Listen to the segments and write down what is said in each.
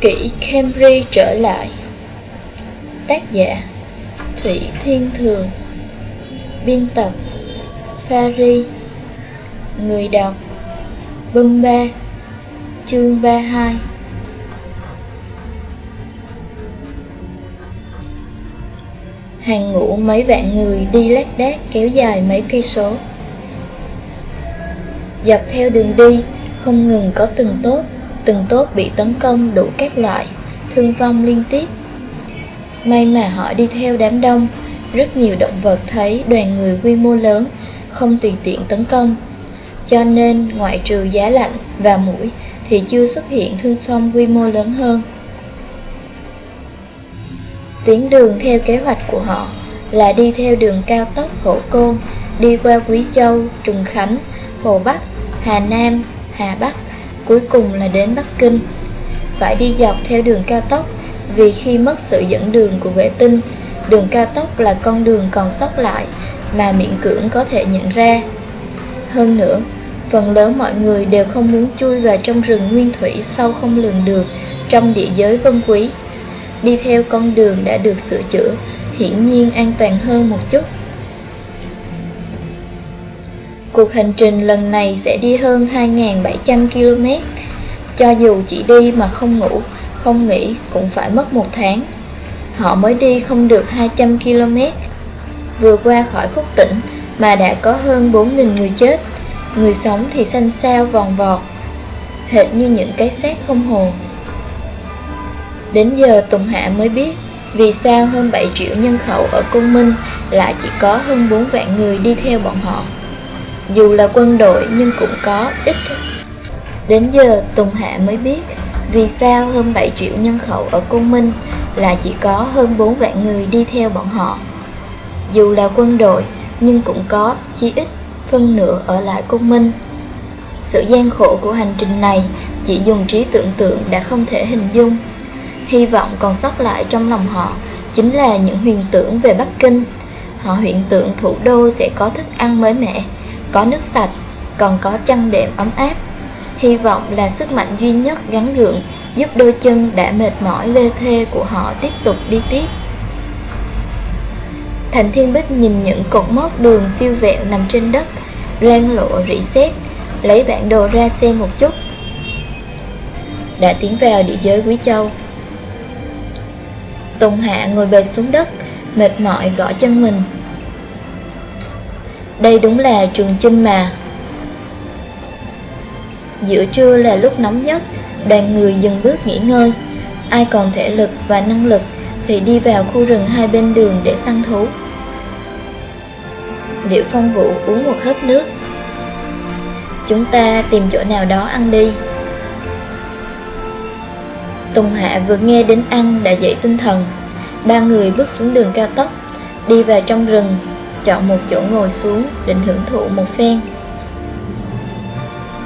Kỷ camry trở lại. Tác giả Thủy Thiên Thường. Biên tập Fari. Người đọc Bâm Ba. Chương 32 Hàng ngũ mấy vạn người đi lác đác kéo dài mấy cây số. Dọc theo đường đi, không ngừng có từng tốt từng tốt bị tấn công đủ các loại, thương vong liên tiếp. May mà họ đi theo đám đông, rất nhiều động vật thấy đoàn người quy mô lớn, không tùy tiện tấn công. Cho nên, ngoại trừ giá lạnh và mũi, thì chưa xuất hiện thương phong quy mô lớn hơn. Tuyến đường theo kế hoạch của họ là đi theo đường cao tốc Hổ Côn, đi qua Quý Châu, Trùng Khánh, Hồ Bắc, Hà Nam, Hà Bắc, cuối cùng là đến Bắc Kinh. Phải đi dọc theo đường cao tốc, vì khi mất sự dẫn đường của vệ tinh, đường cao tốc là con đường còn sót lại mà miễn cưỡng có thể nhận ra. Hơn nữa, phần lớn mọi người đều không muốn chui vào trong rừng nguyên thủy sâu không lường được trong địa giới vân quý. Đi theo con đường đã được sửa chữa, hiển nhiên an toàn hơn một chút. Cuộc hành trình lần này sẽ đi hơn 2.700 km. Cho dù chỉ đi mà không ngủ, không nghỉ cũng phải mất một tháng. Họ mới đi không được 200 km. Vừa qua khỏi khúc tỉnh mà đã có hơn 4.000 người chết. Người sống thì xanh xao vòn vọt Hệt như những cái xác không hồn. Đến giờ Tùng Hạ mới biết Vì sao hơn 7 triệu nhân khẩu ở Côn Minh Lại chỉ có hơn 4 vạn người đi theo bọn họ dù là quân đội nhưng cũng có ít Đến giờ, Tùng Hạ mới biết Vì sao hơn 7 triệu nhân khẩu ở Côn Minh Là chỉ có hơn 4 vạn người đi theo bọn họ. Dù là quân đội Nhưng cũng có chi ít phân nửa ở lại Côn Minh. Sự gian khổ của hành trình này Chỉ dùng trí tưởng tượng đã không thể hình dung. Hy vọng còn sót lại trong lòng họ Chính là những huyền tưởng về Bắc Kinh. Họ huyền tưởng thủ đô sẽ có thức ăn mới mẻ có nước sạch, còn có chăn đệm ấm áp. Hy vọng là sức mạnh duy nhất gắn gượng giúp đôi chân đã mệt mỏi lê thê của họ tiếp tục đi tiếp. Thành Thiên Bích nhìn những cột mốc đường siêu vẹo nằm trên đất, lan lộ rỉ sét, lấy bản đồ ra xem một chút. Đã tiến vào địa giới Quý Châu. Tùng Hạ ngồi bệt xuống đất, mệt mỏi gõ chân mình. Đây đúng là trường chinh mà. Giữa trưa là lúc nóng nhất, Đoàn người dừng bước nghỉ ngơi. Ai còn thể lực và năng lực Thì đi vào khu rừng hai bên đường để săn thú. Liễu phong vũ uống một hớp nước. Chúng ta tìm chỗ nào đó ăn đi. Tùng Hạ vừa nghe đến ăn đã dậy tinh thần. Ba người bước xuống đường cao tốc, Đi vào trong rừng chọn một chỗ ngồi xuống định hưởng thụ một phen.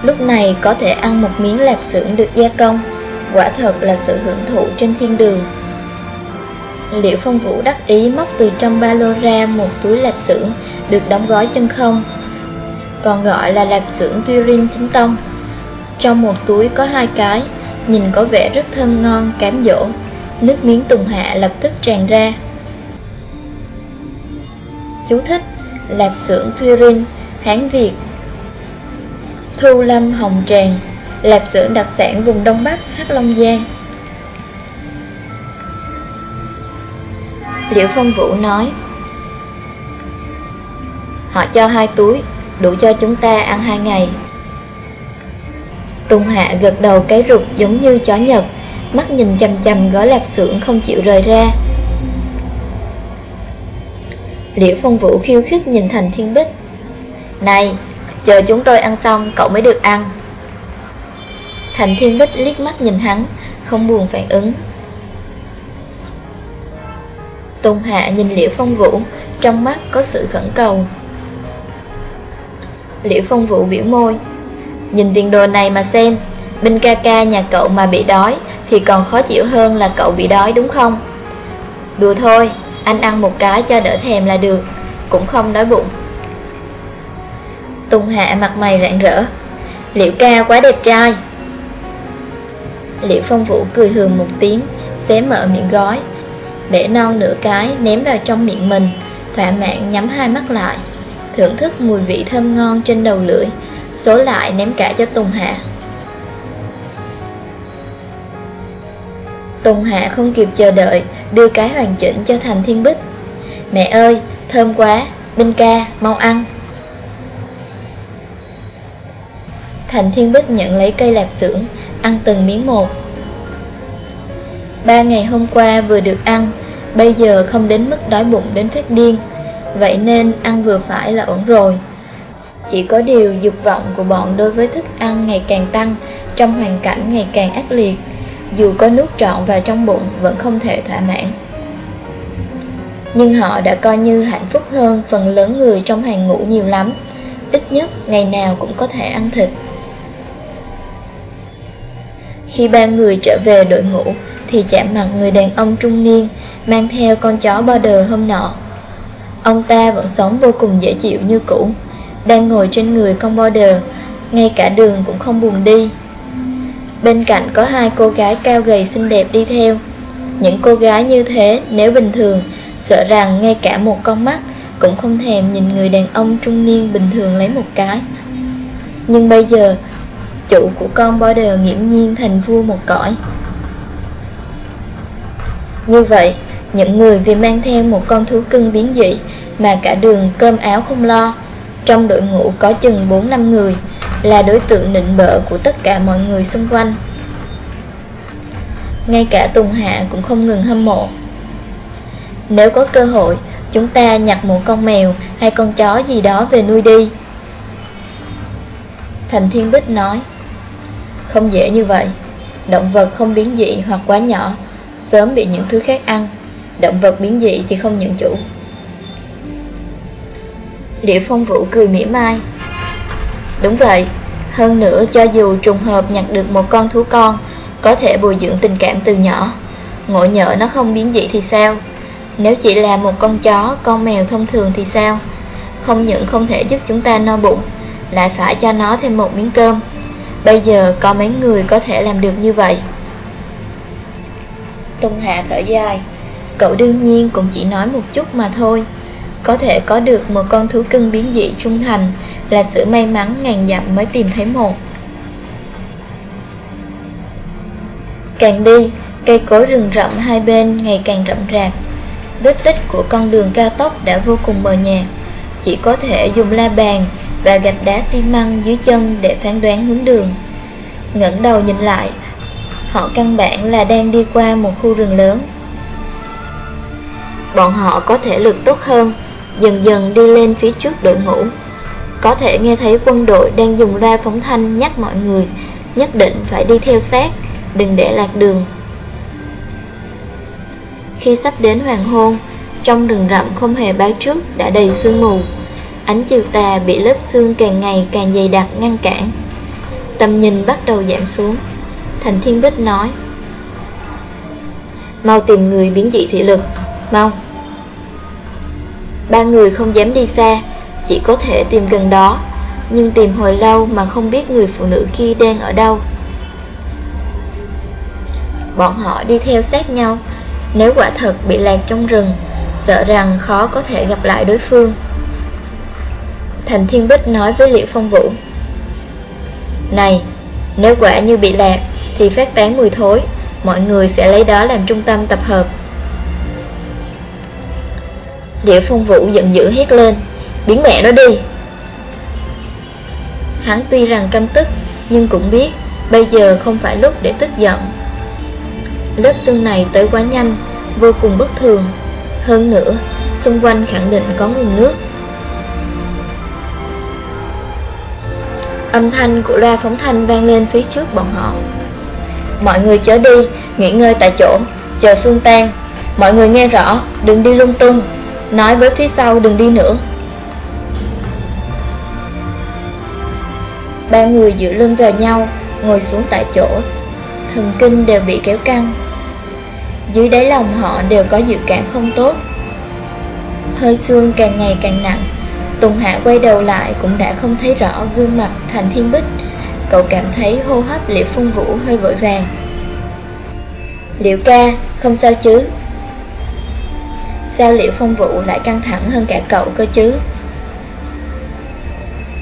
Lúc này có thể ăn một miếng lạp xưởng được gia công, quả thật là sự hưởng thụ trên thiên đường. Liệu phong vũ đắc ý móc từ trong ba lô ra một túi lạp xưởng được đóng gói chân không, còn gọi là lạp xưởng Turin chính tông. Trong một túi có hai cái, nhìn có vẻ rất thơm ngon, cám dỗ, nước miếng tùng hạ lập tức tràn ra. Chú thích Lạp xưởng Thuy Hán Việt. Thu Lâm Hồng Tràng Lạp xưởng đặc sản vùng Đông Bắc, Hắc Long Giang. Liễu Phong Vũ nói, Họ cho hai túi, Đủ cho chúng ta ăn hai ngày. Tùng Hạ gật đầu cái rụt giống như chó nhật, Mắt nhìn chầm chầm gói lạp xưởng không chịu rời ra. Liễu Phong Vũ khiêu khích nhìn Thành Thiên Bích. Này, chờ chúng tôi ăn xong cậu mới được ăn. Thành Thiên Bích liếc mắt nhìn hắn Không buồn phản ứng. Tùng Hạ nhìn Liễu Phong Vũ Trong mắt có sự khẩn cầu. Liễu Phong Vũ biểu môi Nhìn tiền đồ này mà xem Binh ca ca nhà cậu mà bị đói Thì còn khó chịu hơn là cậu bị đói đúng không? Đùa thôi anh ăn một cái cho đỡ thèm là được, Cũng không đói bụng. Tùng Hạ mặt mày rạng rỡ. Liệu ca quá đẹp trai. Liễu Phong Vũ cười hường một tiếng, Xé mở miệng gói Bể non nửa cái ném vào trong miệng mình, Thỏa mãn nhắm hai mắt lại. Thưởng thức mùi vị thơm ngon trên đầu lưỡi, Số lại ném cả cho Tùng Hạ. Tùng Hạ không kịp chờ đợi Đưa cái hoàn chỉnh cho Thành Thiên Bích. Mẹ ơi, thơm quá Binh ca, mau ăn. Thành Thiên Bích nhận lấy cây lạc xưởng Ăn từng miếng một. Ba ngày hôm qua vừa được ăn Bây giờ không đến mức đói bụng đến phát điên. Vậy nên ăn vừa phải là ổn rồi. Chỉ có điều dục vọng của bọn đối với thức ăn ngày càng tăng Trong hoàn cảnh ngày càng ác liệt dù có nuốt trọn vào trong bụng vẫn không thể thỏa mãn. Nhưng họ đã coi như hạnh phúc hơn phần lớn người trong hàng ngũ nhiều lắm. Ít nhất, ngày nào cũng có thể ăn thịt. Khi ba người trở về đội ngũ, Thì chạm mặt người đàn ông trung niên, Mang theo con chó border hôm nọ. Ông ta vẫn sống vô cùng dễ chịu như cũ, Đang ngồi trên người con border Ngay cả đường cũng không buồn đi. Bên cạnh có hai cô gái cao gầy xinh đẹp đi theo. Những cô gái như thế, nếu bình thường, Sợ rằng ngay cả một con mắt Cũng không thèm nhìn người đàn ông trung niên bình thường lấy một cái. Nhưng bây giờ, Chủ của con border nghiễm nhiên thành vua một cõi. Như vậy, những người vì mang theo một con thú cưng biến dị Mà cả đường cơm áo không lo trong đội ngũ có chừng 4-5 người, Là đối tượng nịnh bợ của tất cả mọi người xung quanh. Ngay cả Tùng Hạ cũng không ngừng hâm mộ. Nếu có cơ hội, Chúng ta nhặt một con mèo hay con chó gì đó về nuôi đi. Thành Thiên Bích nói, Không dễ như vậy. Động vật không biến dị hoặc quá nhỏ, Sớm bị những thứ khác ăn. Động vật biến dị thì không nhận chủ. Liễu Phong Vũ cười mỉa mai. Đúng vậy Hơn nữa cho dù trùng hợp nhặt được một con thú con Có thể bồi dưỡng tình cảm từ nhỏ. Ngộ nhỡ nó không biến dị thì sao? Nếu chỉ là một con chó, con mèo thông thường thì sao? Không những không thể giúp chúng ta no bụng Lại phải cho nó thêm một miếng cơm. Bây giờ có mấy người có thể làm được như vậy? Tùng Hạ thở dài. Cậu đương nhiên cũng chỉ nói một chút mà thôi. Có thể có được một con thú cưng biến dị trung thành Là sự may mắn ngàn dặm mới tìm thấy một. Càng đi, cây cối rừng rậm hai bên ngày càng rậm rạp. Vết tích của con đường cao tốc đã vô cùng mờ nhạt. Chỉ có thể dùng la bàn và gạch đá xi măng dưới chân để phán đoán hướng đường. Ngẩng đầu nhìn lại Họ căn bản là đang đi qua một khu rừng lớn. Bọn họ có thể lực tốt hơn, dần dần đi lên phía trước đội ngũ. Có thể nghe thấy quân đội đang dùng loa phóng thanh nhắc mọi người nhất định phải đi theo sát, đừng để lạc đường. Khi sắp đến hoàng hôn, trong rừng rậm không hề báo trước đã đầy sương mù. Ánh chiều tà bị lớp sương càng ngày càng dày đặc ngăn cản. Tầm nhìn bắt đầu giảm xuống. Thành Thiên Bích nói Mau tìm người biến dị thị lực Mau Ba người không dám đi xa Chỉ có thể tìm gần đó Nhưng tìm hồi lâu mà không biết người phụ nữ kia đang ở đâu. Bọn họ đi theo sát nhau Nếu quả thật bị lạc trong rừng Sợ rằng khó có thể gặp lại đối phương. Thành Thiên Bích nói với Liễu Phong Vũ Này, nếu quả như bị lạc Thì phát tán mùi thối Mọi người sẽ lấy đó làm trung tâm tập hợp. Địa phong vũ giận dữ hét lên. Biến mẹ nó đi. Hắn tuy rằng căm tức, Nhưng cũng biết Bây giờ không phải lúc để tức giận. Lớp xương này tới quá nhanh, Vô cùng bất thường. Hơn nữa, Xung quanh khẳng định có nguồn nước. Âm thanh của loa phóng thanh vang lên phía trước bọn họ. Mọi người chớ đi, Nghỉ ngơi tại chỗ, Chờ xương tan. Mọi người nghe rõ, Đừng đi lung tung. Nói với phía sau đừng đi nữa. Ba người dựa lưng vào nhau Ngồi xuống tại chỗ. Thần kinh đều bị kéo căng. Dưới đáy lòng họ đều có dự cảm không tốt. Hơi xương càng ngày càng nặng. Tùng Hạ quay đầu lại cũng đã không thấy rõ gương mặt Thành Thiên Bích. Cậu cảm thấy hô hấp liệu phong vũ hơi vội vàng. Liệu ca, không sao chứ? Sao liệu phong vụ lại căng thẳng hơn cả cậu cơ chứ?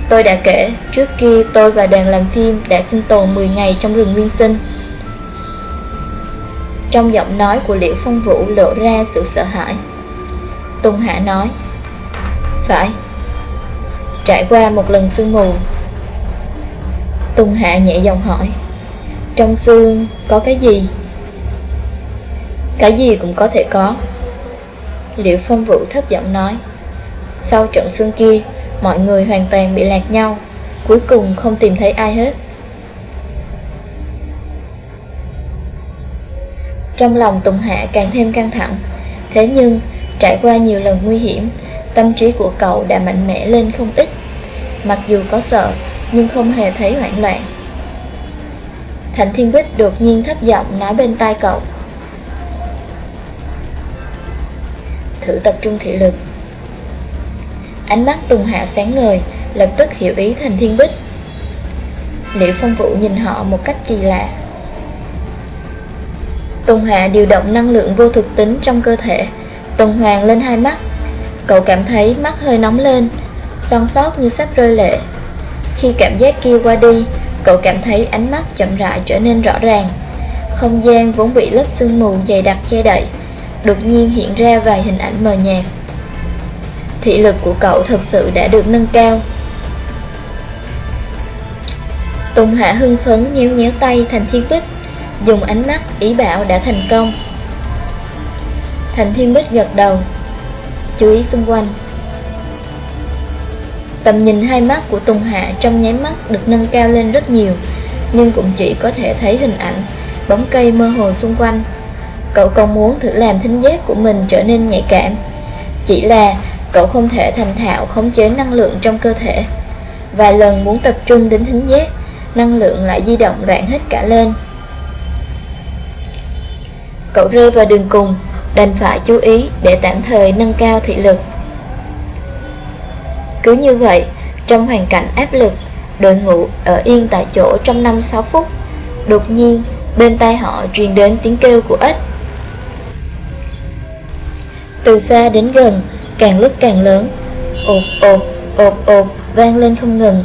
Tôi đã kể, trước kia tôi và đoàn làm phim đã sinh tồn 10 ngày trong rừng nguyên sinh. Trong giọng nói của Liễu Phong Vũ lộ ra sự sợ hãi. Tùng Hạ nói Phải Trải qua một lần sương mù. Tùng Hạ nhẹ giọng hỏi Trong sương có cái gì? Cái gì cũng có thể có. Liễu Phong Vũ thấp giọng nói. Sau trận xương kia, Mọi người hoàn toàn bị lạc nhau, Cuối cùng không tìm thấy ai hết. Trong lòng Tùng Hạ càng thêm căng thẳng, Thế nhưng Trải qua nhiều lần nguy hiểm, Tâm trí của cậu đã mạnh mẽ lên không ít. Mặc dù có sợ, Nhưng không hề thấy hoảng loạn. Thành Thiên Bích đột nhiên thấp giọng nói bên tai cậu. Thử tập trung thị lực. Ánh mắt Tùng Hạ sáng ngời, Lập tức hiểu ý Thành Thiên Bích. Liễu Phong Vũ nhìn họ một cách kỳ lạ. Tùng Hạ điều động năng lượng vô thực tính trong cơ thể. Tuần Hoàng lên hai mắt. Cậu cảm thấy mắt hơi nóng lên, Son sót như sắp rơi lệ. Khi cảm giác kia qua đi, Cậu cảm thấy ánh mắt chậm rãi trở nên rõ ràng. Không gian vốn bị lớp sương mù dày đặc che đậy Đột nhiên hiện ra vài hình ảnh mờ nhạt. Thị lực của cậu thật sự đã được nâng cao. Tùng Hạ hưng phấn nhéo nhéo tay Thành Thiên Bích, Dùng ánh mắt ý bảo đã thành công. Thành Thiên Bích gật đầu, Chú ý xung quanh. Tầm nhìn hai mắt của Tùng Hạ trong nháy mắt được nâng cao lên rất nhiều, Nhưng cũng chỉ có thể thấy hình ảnh Bóng cây mơ hồ xung quanh. Cậu còn muốn thử làm thính giác của mình trở nên nhạy cảm. Chỉ là cậu không thể thành thạo khống chế năng lượng trong cơ thể. Vài lần muốn tập trung đến thính giác, Năng lượng lại di động loạn hết cả lên. Cậu rơi vào đường cùng, Đành phải chú ý để tạm thời nâng cao thị lực. Cứ như vậy, Trong hoàn cảnh áp lực, Đội ngũ ở yên tại chỗ trong 5-6 phút, Đột nhiên Bên tai họ truyền đến tiếng kêu của ếch từ xa đến gần, Càng lúc càng lớn ột ột ột ột vang lên không ngừng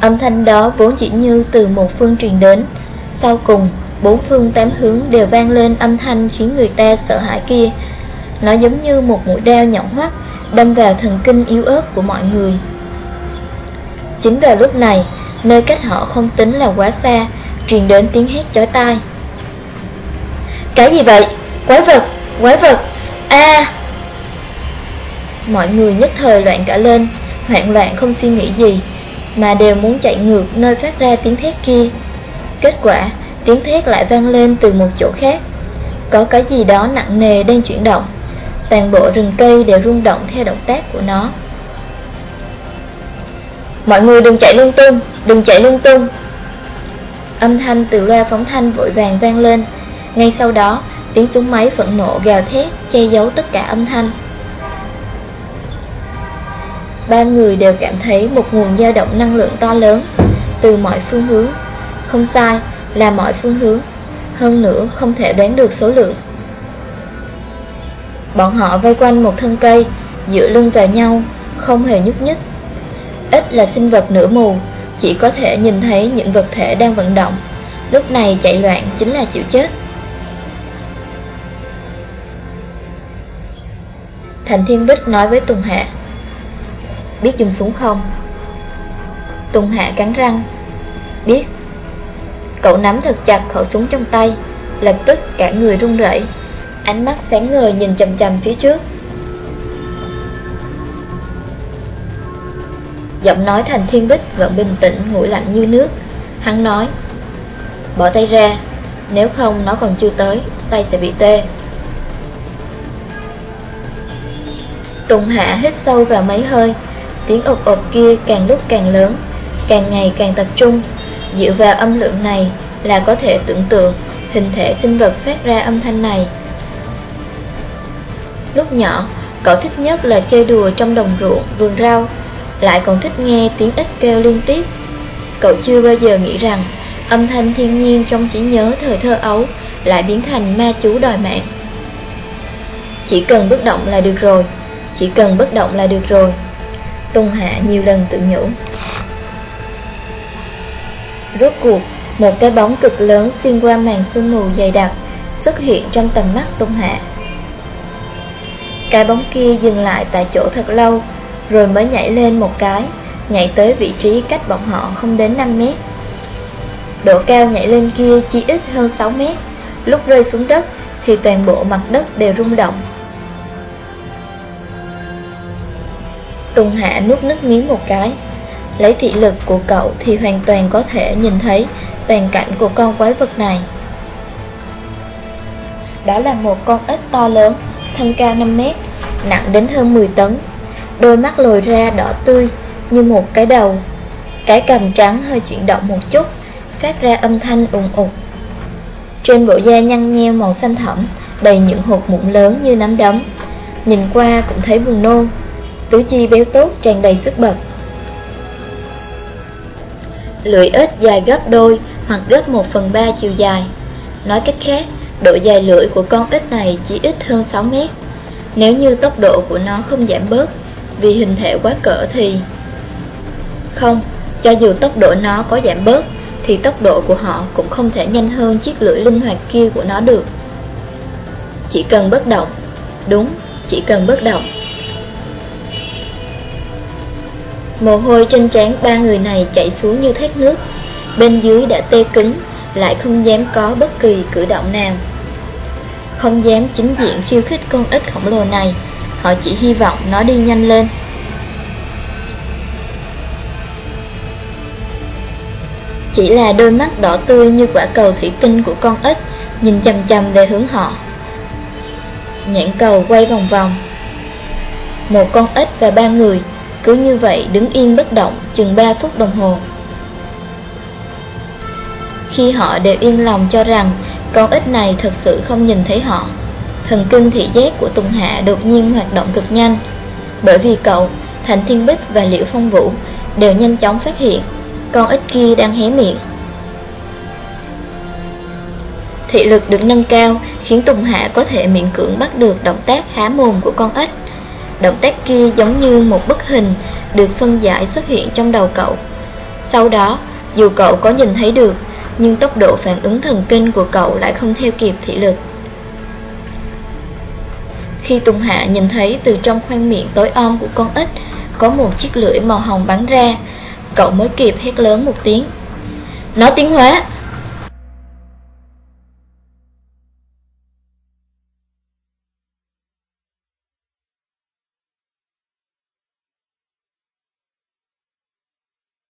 Âm thanh đó vốn chỉ như từ một phương truyền đến Sau cùng, Bốn phương tám hướng đều vang lên âm thanh khiến người ta sợ hãi kia Nó giống như một mũi đao nhọn hoắt, Đâm vào thần kinh yếu ớt của mọi người Chính vào lúc này, Nơi cách họ không tính là quá xa, Truyền đến tiếng hét chói tai Cái gì vậy? Quái vật! Quái vật! A. Mọi người nhất thời loạn cả lên Hoạn loạn không suy nghĩ gì Mà đều muốn chạy ngược nơi phát ra tiếng thét kia. Kết quả Tiếng thét lại vang lên từ một chỗ khác. Có cái gì đó nặng nề đang chuyển động. Toàn bộ rừng cây đều rung động theo động tác của nó. Mọi người đừng chạy lung tung Đừng chạy lung tung. Âm thanh từ loa phóng thanh vội vàng vang lên ngay sau đó, Tiếng súng máy phẫn nộ gào thét, Che giấu tất cả âm thanh. Ba người đều cảm thấy một nguồn dao động năng lượng to lớn Từ mọi phương hướng. Không sai, là mọi phương hướng. Hơn nữa, không thể đoán được số lượng. Bọn họ vây quanh một thân cây, Dựa lưng vào nhau, Không hề nhúc nhích. Ít là sinh vật nửa mù, Chỉ có thể nhìn thấy những vật thể đang vận động. Lúc này chạy loạn chính là chịu chết. Thành Thiên Bích nói với Tùng Hạ. Biết dùng súng không? Tùng Hạ cắn răng. Biết. Cậu nắm thật chặt khẩu súng trong tay, Lập tức cả người run rẩy, Ánh mắt sáng ngời nhìn chầm chầm phía trước. Giọng nói thành thiên bích vẫn bình tĩnh, nguội lạnh như nước. Hắn nói, Bỏ tay ra, Nếu không nó còn chưa tới, Tay sẽ bị tê. Tùng Hạ hít sâu vào mấy hơi Tiếng ục ục kia càng lúc càng lớn Càng ngày càng tập trung Dựa vào âm lượng này là có thể tưởng tượng hình thể sinh vật phát ra âm thanh này. Lúc nhỏ, cậu thích nhất là chơi đùa trong đồng ruộng, vườn rau, lại còn thích nghe tiếng ếch kêu liên tiếp. Cậu chưa bao giờ nghĩ rằng âm thanh thiên nhiên trong trí nhớ thời thơ ấu lại biến thành ma chú đòi mạng. Chỉ cần bất động là được rồi, chỉ cần bất động là được rồi. Tung Hạ nhiều lần tự nhủ. Rốt cuộc, một cái bóng cực lớn xuyên qua màn sương mù dày đặc xuất hiện trong tầm mắt Tung Hạ. Cái bóng kia dừng lại tại chỗ thật lâu, rồi mới nhảy lên một cái, nhảy tới vị trí cách bọn họ không đến 5 mét. Độ cao nhảy lên kia chỉ ít hơn 6 mét, lúc rơi xuống đất thì toàn bộ mặt đất đều rung động. Tùng Hạ nuốt nước miếng một cái, lấy thị lực của cậu thì hoàn toàn có thể nhìn thấy toàn cảnh của con quái vật này. Đó là một con ếch to lớn, thân cao 5 mét, nặng đến hơn 10 tấn, đôi mắt lồi ra đỏ tươi như một cái đầu. Cái cầm trắng hơi chuyển động một chút, phát ra âm thanh ùng ục. Trên bộ da nhăn nheo màu xanh thẫm, đầy những hột mụn lớn như nắm đấm. Nhìn qua cũng thấy buồn nôn, tứ chi béo tốt tràn đầy sức bật. Lưỡi ếch dài gấp đôi hoặc gấp 1 phần 3 chiều dài. Nói cách khác, độ dài lưỡi của con ếch này chỉ ít hơn 6 mét. Nếu như tốc độ của nó không giảm bớt vì hình thể quá cỡ thì... Không, cho dù tốc độ nó có giảm bớt thì tốc độ của họ cũng không thể nhanh hơn chiếc lưỡi linh hoạt kia của nó được. Chỉ cần bất động, đúng, chỉ cần bất động. Mồ hôi trên trán ba người này chảy xuống như thác nước, bên dưới đã tê cứng, lại không dám có bất kỳ cử động nào. Không dám chính diện khiêu khích con ếch khổng lồ này, họ chỉ hy vọng nó đi nhanh lên. Chỉ là đôi mắt đỏ tươi như quả cầu thủy tinh của con ếch Nhìn chầm chầm về hướng họ Nhãn cầu quay vòng vòng Một con ếch và ba người cứ như vậy đứng yên bất động chừng 3 phút đồng hồ. Khi họ đều yên lòng cho rằng Con ếch này thật sự không nhìn thấy họ Thần kinh thị giác của Tùng Hạ đột nhiên hoạt động cực nhanh. Bởi vì cậu, Thành Thiên Bích và Liễu Phong Vũ Đều nhanh chóng phát hiện con ếch kia đang hé miệng. Thị lực được nâng cao khiến Tùng Hạ có thể miễn cưỡng bắt được động tác há mồm của con ếch. Động tác kia giống như một bức hình được phân giải xuất hiện trong đầu cậu. Sau đó, dù cậu có nhìn thấy được Nhưng tốc độ phản ứng thần kinh của cậu lại không theo kịp thị lực. Khi Tùng Hạ nhìn thấy từ trong khoang miệng tối om của con ếch Có một chiếc lưỡi màu hồng bắn ra Cậu mới kịp hét lớn một tiếng. Nó tiến hóa!